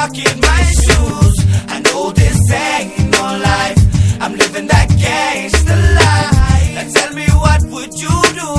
Walk in my shoes. I know this ain't no life. I'm living that gangster life. Now tell me what would you do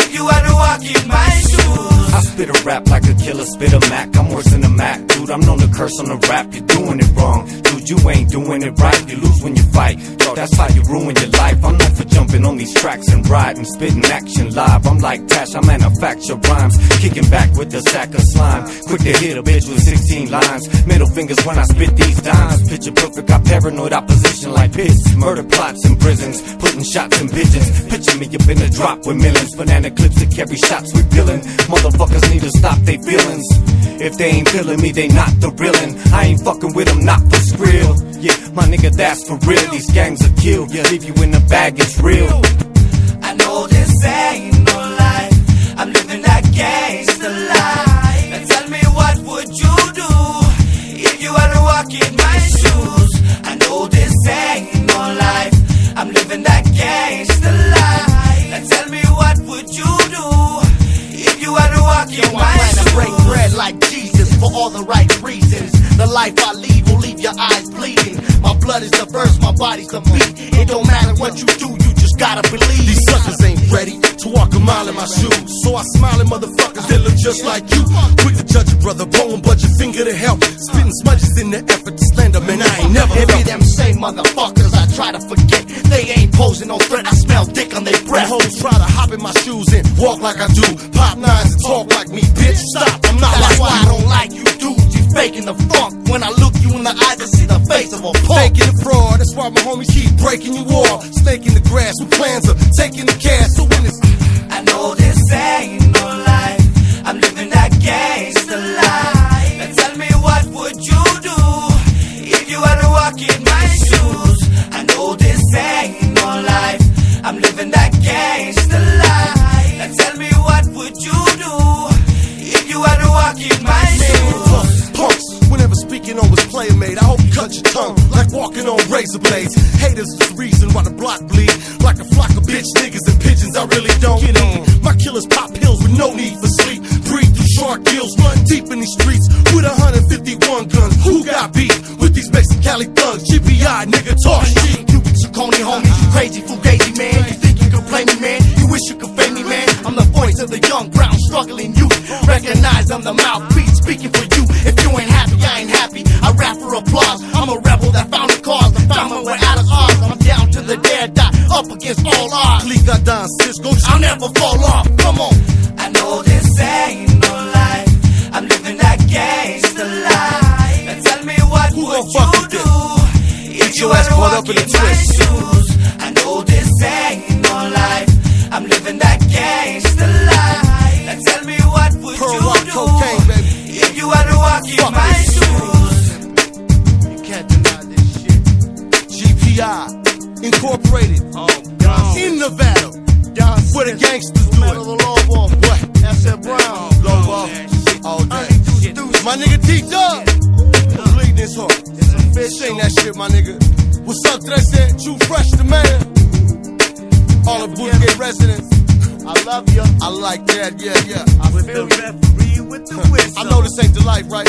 if you had to walk in my shoes? I spit a rap like a killer, spit a Mac. I'm worse than a Mac, dude. I'm known to curse on the rap. You're doing it wrong you ain't doing it right. You lose when you fight, yo. That's how you ruin your life. I'm not for jumping on these tracks and riding, spitting action live. I'm like Tash, I manufacture rhymes, kicking back with a sack of slime. Quick to hit a bitch with 16 lines. Middle fingers when I spit these dimes. Picture perfect, got paranoid opposition like piss. Murder plots in prisons, putting shots in pigeons. Picture me up in a drop with millions. Banana clips that carry shots with villain. Motherfuckers need to stop their feelings. If they ain't feeling me, they not the reallin'. I ain't fucking with them, not for skrill. Yeah, my nigga, that's for real. These gangs are kill. Yeah, leave you in the bag, it's real. I know this ain't no life. I'm living that gangster life. Now tell me what would you do if you had to walk in my shoes? I know this ain't no life. I'm living that gangster life. Now tell me what would you do if you had to walk in Yo, my I plan to break shoes? bread like Jesus for all the right reasons. The life I lead will leave your eyes bleeding. My blood is the verse, my body's the beat. It don't matter what you do, you just gotta believe. These suckers ain't ready to walk a mile in my shoes. So I smile at motherfuckers that look just like you. Quick to judge a brother, bone, but your finger to help. Spitting smudges in the effort to slander, man, I ain't never It be them same motherfuckers I try to forget. They ain't posing no threat, I smell dick on their breath. hoes try to hop in my shoes and walk like I do. Pop nines and talk like me, bitch. Stop, I'm not That's like why I don't like you faking the funk. When I look you in the eyes, I see the face of a punk. Faking the fraud, that's why my homies keep breaking you off. Snaking the grass with plans of taking the cash. So when it's I know this ain't no life. I'm living that gangster life. Now tell me what would you do if you had to walk in my shoes? I know this ain't no life. I'm living that gangster life. Now tell me what would you do if you had to walk in my shoes? Punks, punks, whenever speaking on was player made, I hope you cut your tongue like walking on razor blades. Haters is the reason why the block bleed. Like a flock of bitch niggas and pigeons, I really don't get on. My killers pop pills with no need for sleep. Breathe through shark gills, run deep in these streets with 151 guns. Who got beat with these basic Cali thugs? GPI, nigga, talk shit. You with your coney homies, you crazy fugazi man. You think you can play me, man? You wish you could voice of the young, brown, struggling youth. Recognize I'm the mouthpiece speaking for you. If you ain't happy, I ain't happy. I rap for applause. I'm a rebel that found the cause. I found my way out of odds. I'm down to the dead, die up against all odds. Click got down, Cisco. I'll never fall off. Come on. I know this ain't no life. I'm living that gangster life. Now tell me what Who would you do if Get you your had to caught up in a Incorporated, oh, in Nevada, where the gangsters do it. the law boy. What? SF Brown. Oh, Low ball, all day. My nigga T Dub, bleeding his heart. Sing that shit, my nigga. What's up, Trece? True Fresh, the man. All the Bootgate residents. I love you. I like that, yeah, yeah. I feel you. referee with the whistle. I know this ain't the life, right?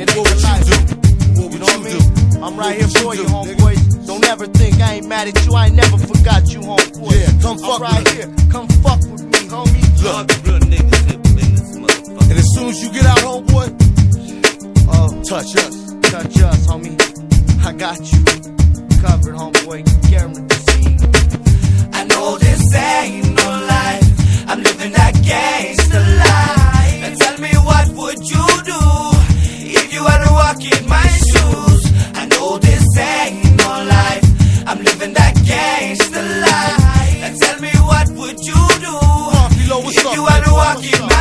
It What would the life. you do? What You would know I you mean? do? I'm right What here for you you, homeboy mad at you, I ain't never forgot you, homeboy. Yeah, come fuck right with here. Come fuck with me, homie. Look, real niggas in this motherfucker. And as soon as you get out, homeboy, uh, touch us. Touch us, homie. I got you covered, homeboy. Guaranteed. Rocky